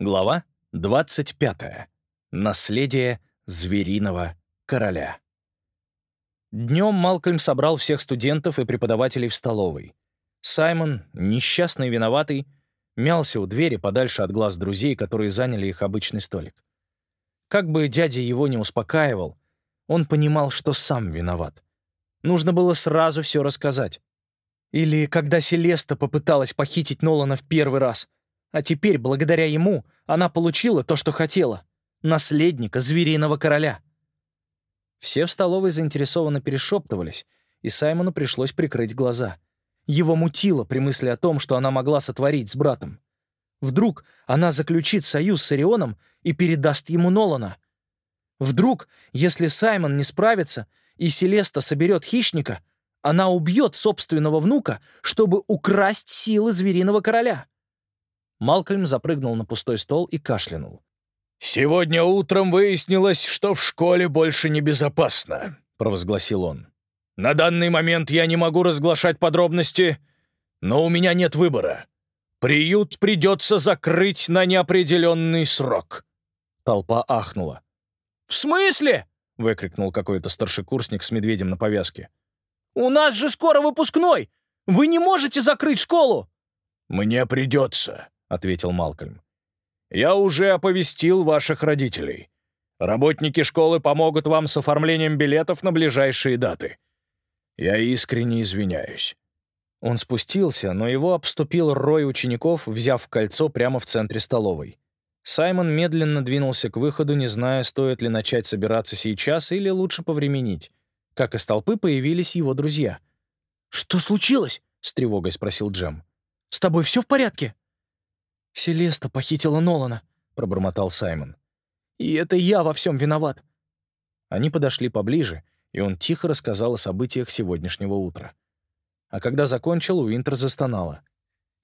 Глава 25. Наследие звериного короля. Днем Малкольм собрал всех студентов и преподавателей в столовой. Саймон, несчастный и виноватый, мялся у двери подальше от глаз друзей, которые заняли их обычный столик. Как бы дядя его не успокаивал, он понимал, что сам виноват. Нужно было сразу все рассказать. Или когда Селеста попыталась похитить Нолана в первый раз — а теперь, благодаря ему, она получила то, что хотела — наследника звериного короля. Все в столовой заинтересованно перешептывались, и Саймону пришлось прикрыть глаза. Его мутило при мысли о том, что она могла сотворить с братом. Вдруг она заключит союз с Орионом и передаст ему Нолана. Вдруг, если Саймон не справится и Селеста соберет хищника, она убьет собственного внука, чтобы украсть силы звериного короля. Малкольм запрыгнул на пустой стол и кашлянул. «Сегодня утром выяснилось, что в школе больше небезопасно», — провозгласил он. «На данный момент я не могу разглашать подробности, но у меня нет выбора. Приют придется закрыть на неопределенный срок». Толпа ахнула. «В смысле?» — выкрикнул какой-то старшекурсник с медведем на повязке. «У нас же скоро выпускной! Вы не можете закрыть школу!» «Мне придется», — ответил Малкольм. «Я уже оповестил ваших родителей. Работники школы помогут вам с оформлением билетов на ближайшие даты. Я искренне извиняюсь». Он спустился, но его обступил рой учеников, взяв кольцо прямо в центре столовой. Саймон медленно двинулся к выходу, не зная, стоит ли начать собираться сейчас или лучше повременить. Как из толпы появились его друзья. «Что случилось?» — с тревогой спросил Джем. «С тобой все в порядке?» «Селеста похитила Нолана», — пробормотал Саймон. «И это я во всем виноват». Они подошли поближе, и он тихо рассказал о событиях сегодняшнего утра. А когда закончил, Уинтер застонала.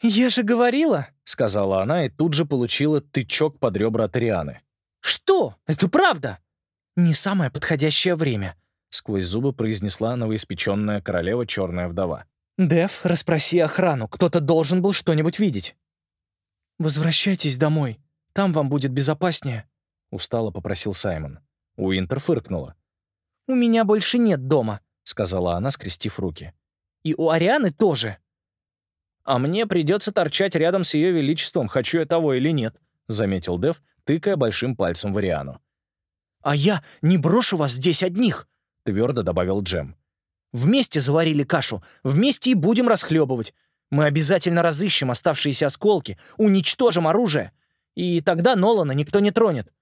«Я же говорила», — сказала она и тут же получила тычок под ребра от Арианы. «Что? Это правда?» «Не самое подходящее время», — сквозь зубы произнесла новоиспеченная королева Черная вдова. «Дев, расспроси охрану, кто-то должен был что-нибудь видеть». «Возвращайтесь домой. Там вам будет безопаснее», — устало попросил Саймон. Уинтер фыркнула. «У меня больше нет дома», — сказала она, скрестив руки. «И у Арианы тоже». «А мне придется торчать рядом с ее величеством, хочу я того или нет», — заметил Дев, тыкая большим пальцем в Ариану. «А я не брошу вас здесь одних», — твердо добавил Джем. «Вместе заварили кашу, вместе и будем расхлебывать. Мы обязательно разыщем оставшиеся осколки, уничтожим оружие, и тогда Нолана никто не тронет».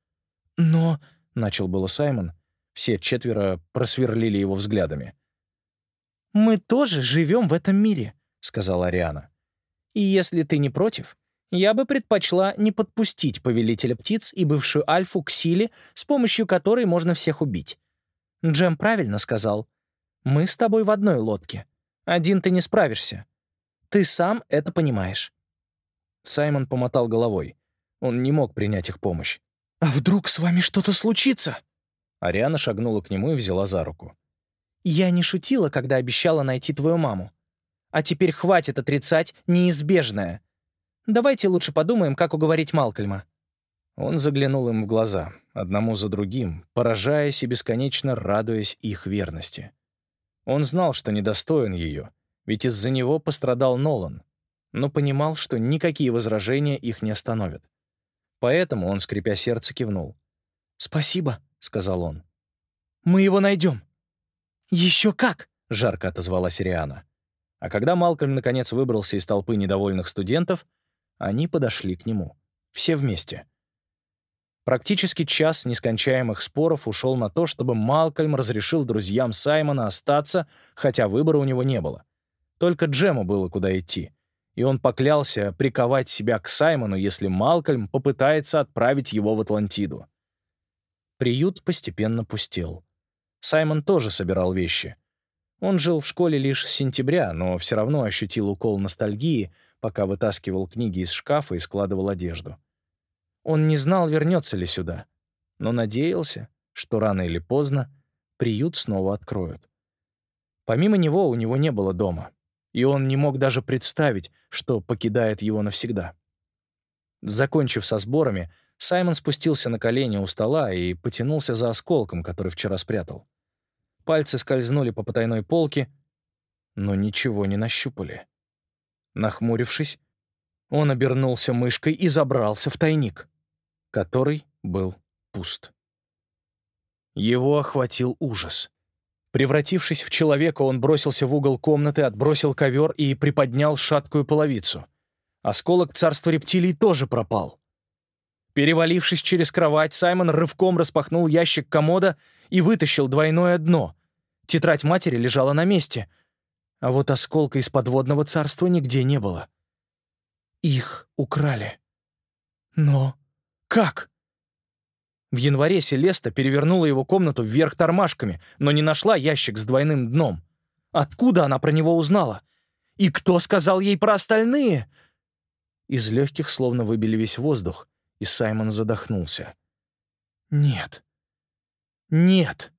«Но...» — начал было Саймон. Все четверо просверлили его взглядами. «Мы тоже живем в этом мире», — сказала Ариана. «И если ты не против, я бы предпочла не подпустить повелителя птиц и бывшую Альфу к силе, с помощью которой можно всех убить. Джем правильно сказал. Мы с тобой в одной лодке. Один ты не справишься. Ты сам это понимаешь». Саймон помотал головой. Он не мог принять их помощь. «А вдруг с вами что-то случится?» Ариана шагнула к нему и взяла за руку. «Я не шутила, когда обещала найти твою маму. А теперь хватит отрицать неизбежное. Давайте лучше подумаем, как уговорить Малкольма». Он заглянул им в глаза, одному за другим, поражаясь и бесконечно радуясь их верности. Он знал, что недостоин ее, ведь из-за него пострадал Нолан, но понимал, что никакие возражения их не остановят. Поэтому он, скрипя сердце, кивнул. «Спасибо», — сказал он. «Мы его найдем». «Еще как!» — жарко отозвалась Риана. А когда Малкольм наконец выбрался из толпы недовольных студентов, они подошли к нему. Все вместе. Практически час нескончаемых споров ушел на то, чтобы Малкольм разрешил друзьям Саймона остаться, хотя выбора у него не было. Только Джему было куда идти. И он поклялся приковать себя к Саймону, если Малкольм попытается отправить его в Атлантиду. Приют постепенно пустел. Саймон тоже собирал вещи. Он жил в школе лишь с сентября, но все равно ощутил укол ностальгии, пока вытаскивал книги из шкафа и складывал одежду. Он не знал, вернется ли сюда, но надеялся, что рано или поздно приют снова откроют. Помимо него у него не было дома и он не мог даже представить, что покидает его навсегда. Закончив со сборами, Саймон спустился на колени у стола и потянулся за осколком, который вчера спрятал. Пальцы скользнули по потайной полке, но ничего не нащупали. Нахмурившись, он обернулся мышкой и забрался в тайник, который был пуст. Его охватил ужас. Превратившись в человека, он бросился в угол комнаты, отбросил ковер и приподнял шаткую половицу. Осколок царства рептилий тоже пропал. Перевалившись через кровать, Саймон рывком распахнул ящик комода и вытащил двойное дно. Тетрадь матери лежала на месте, а вот осколка из подводного царства нигде не было. Их украли. Но как? В январе Селеста перевернула его комнату вверх тормашками, но не нашла ящик с двойным дном. Откуда она про него узнала? И кто сказал ей про остальные? Из легких словно выбили весь воздух, и Саймон задохнулся. «Нет. Нет!»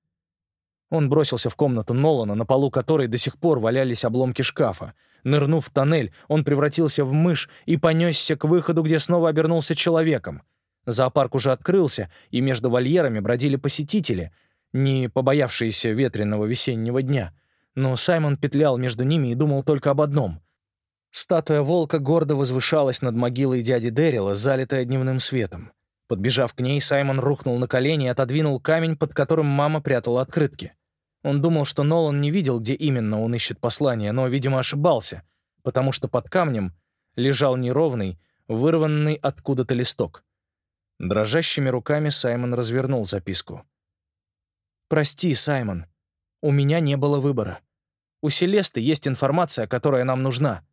Он бросился в комнату Нолана, на полу которой до сих пор валялись обломки шкафа. Нырнув в тоннель, он превратился в мышь и понесся к выходу, где снова обернулся человеком. Зоопарк уже открылся, и между вольерами бродили посетители, не побоявшиеся ветреного весеннего дня. Но Саймон петлял между ними и думал только об одном. Статуя волка гордо возвышалась над могилой дяди Дэрила, залитая дневным светом. Подбежав к ней, Саймон рухнул на колени и отодвинул камень, под которым мама прятала открытки. Он думал, что Нолан не видел, где именно он ищет послание, но, видимо, ошибался, потому что под камнем лежал неровный, вырванный откуда-то листок. Дрожащими руками Саймон развернул записку. «Прости, Саймон. У меня не было выбора. У Селесты есть информация, которая нам нужна.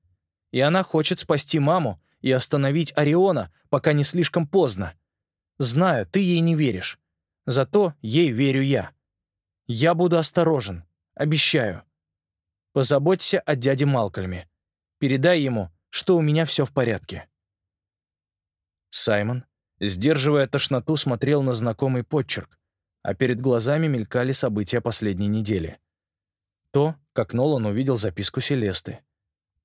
И она хочет спасти маму и остановить Ориона, пока не слишком поздно. Знаю, ты ей не веришь. Зато ей верю я. Я буду осторожен. Обещаю. Позаботься о дяде Малкольме. Передай ему, что у меня все в порядке». Саймон сдерживая тошноту, смотрел на знакомый подчерк, а перед глазами мелькали события последней недели. То, как Нолан увидел записку Селесты.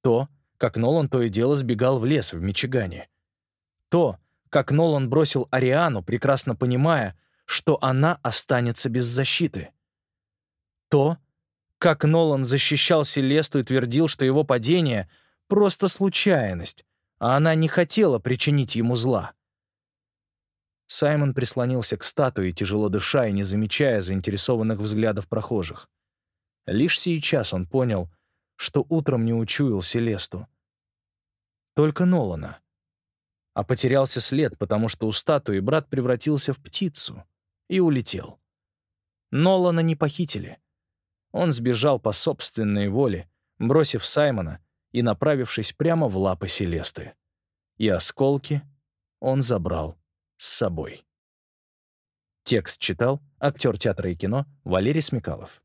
То, как Нолан то и дело сбегал в лес в Мичигане. То, как Нолан бросил Ариану, прекрасно понимая, что она останется без защиты. То, как Нолан защищал Селесту и твердил, что его падение — просто случайность, а она не хотела причинить ему зла. Саймон прислонился к статуе, тяжело дыша и не замечая заинтересованных взглядов прохожих. Лишь сейчас он понял, что утром не учуял Селесту. Только Нолана. А потерялся след, потому что у статуи брат превратился в птицу и улетел. Нолана не похитили. Он сбежал по собственной воле, бросив Саймона и направившись прямо в лапы Селесты. И осколки он забрал с собой. Текст читал актер театра и кино Валерий Смекалов.